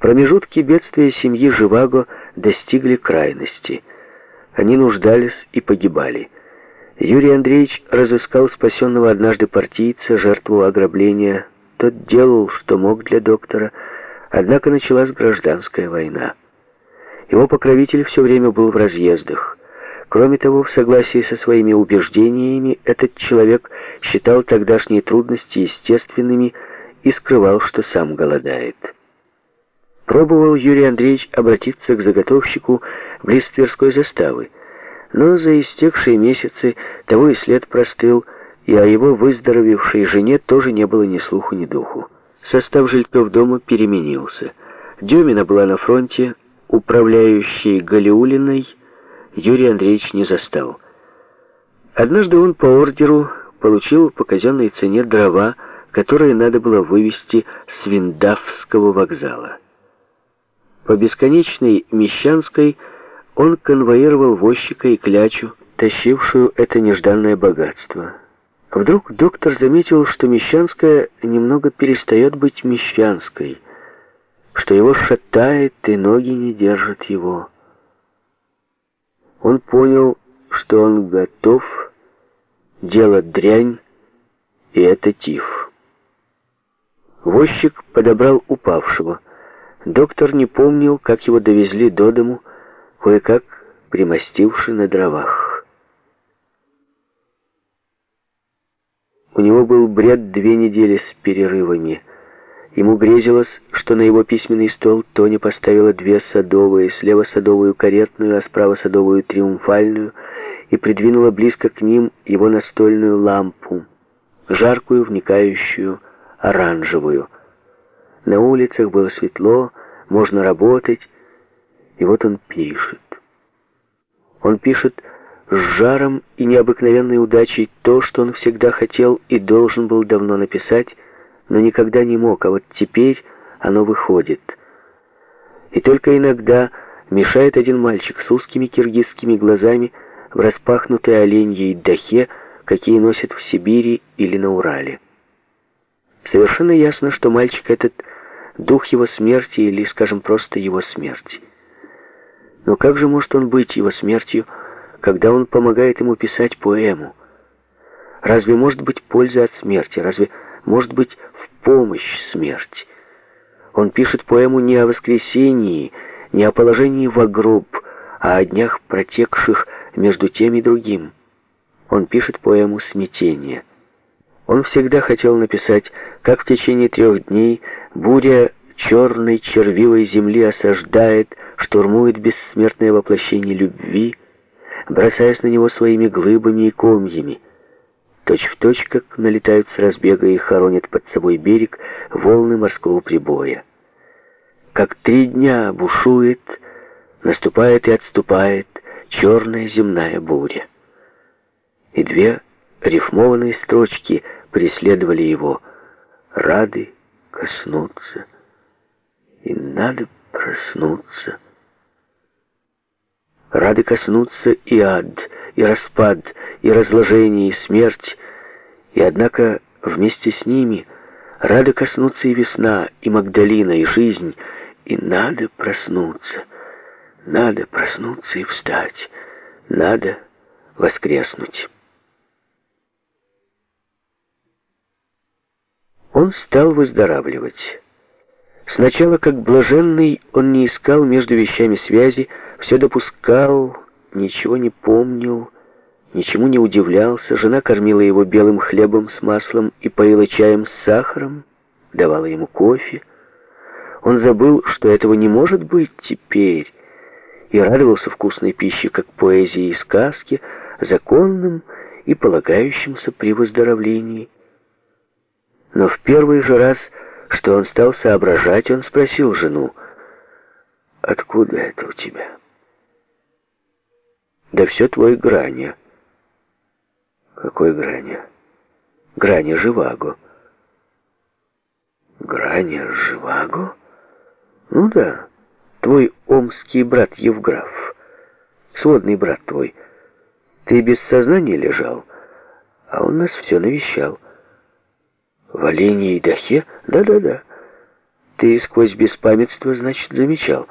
Промежутке бедствия семьи Живаго достигли крайности. Они нуждались и погибали. Юрий Андреевич разыскал спасенного однажды партийца, жертву ограбления. Тот делал, что мог для доктора, однако началась гражданская война. Его покровитель все время был в разъездах. Кроме того, в согласии со своими убеждениями, этот человек считал тогдашние трудности естественными и скрывал, что сам голодает. Пробовал Юрий Андреевич обратиться к заготовщику близ Тверской заставы, но за истекшие месяцы того и след простыл, и о его выздоровевшей жене тоже не было ни слуху, ни духу. Состав жильцов дома переменился. Демина была на фронте, управляющей Галиулиной Юрий Андреевич не застал. Однажды он по ордеру получил по казенной цене дрова, которые надо было вывести с Виндавского вокзала. По бесконечной Мещанской он конвоировал возчика и клячу, тащившую это нежданное богатство. Вдруг доктор заметил, что Мещанская немного перестает быть Мещанской, что его шатает и ноги не держат его. Он понял, что он готов делать дрянь, и это тиф. Возчик подобрал упавшего. Доктор не помнил, как его довезли до дому, кое-как примостивши на дровах. У него был бред две недели с перерывами. Ему грезилось, что на его письменный стол Тоня поставила две садовые, слева садовую каретную, а справа садовую триумфальную, и придвинула близко к ним его настольную лампу, жаркую, вникающую, оранжевую. На улицах было светло, можно работать, и вот он пишет. Он пишет с жаром и необыкновенной удачей то, что он всегда хотел и должен был давно написать, но никогда не мог, а вот теперь оно выходит. И только иногда мешает один мальчик с узкими киргизскими глазами в распахнутой оленьей дахе, какие носят в Сибири или на Урале. Совершенно ясно, что мальчик этот — дух его смерти или, скажем, просто его смерти. Но как же может он быть его смертью, когда он помогает ему писать поэму? Разве может быть польза от смерти? Разве может быть помощь смерти. Он пишет поэму не о воскресении, не о положении в гроб, а о днях, протекших между тем и другим. Он пишет поэму «Смятение». Он всегда хотел написать, как в течение трех дней буря черной червивой земли осаждает, штурмует бессмертное воплощение любви, бросаясь на него своими глыбами и комьями точь-в-точь, точь, как налетают с разбега и хоронят под собой берег волны морского прибоя. Как три дня бушует, наступает и отступает черная земная буря. И две рифмованные строчки преследовали его. Рады коснуться, и надо проснуться. Рады коснуться и ад, и распад, и разложение, и смерть, и однако вместе с ними рада коснуться и весна, и Магдалина, и жизнь, и надо проснуться, надо проснуться и встать, надо воскреснуть. Он стал выздоравливать. Сначала, как блаженный, он не искал между вещами связи, все допускал, ничего не помнил, ничему не удивлялся. Жена кормила его белым хлебом с маслом и поила чаем с сахаром, давала ему кофе. Он забыл, что этого не может быть теперь, и радовался вкусной пище, как поэзии и сказки, законным и полагающимся при выздоровлении. Но в первый же раз, что он стал соображать, он спросил жену, «Откуда это у тебя?» Да все твой Граня. Какой Граня? Граня Живаго. Граня Живаго? Ну да, твой омский брат Евграф. Сводный брат твой. Ты без сознания лежал, а он нас все навещал. В Олене и Дахе? Да-да-да. Ты сквозь беспамятство, значит, замечал.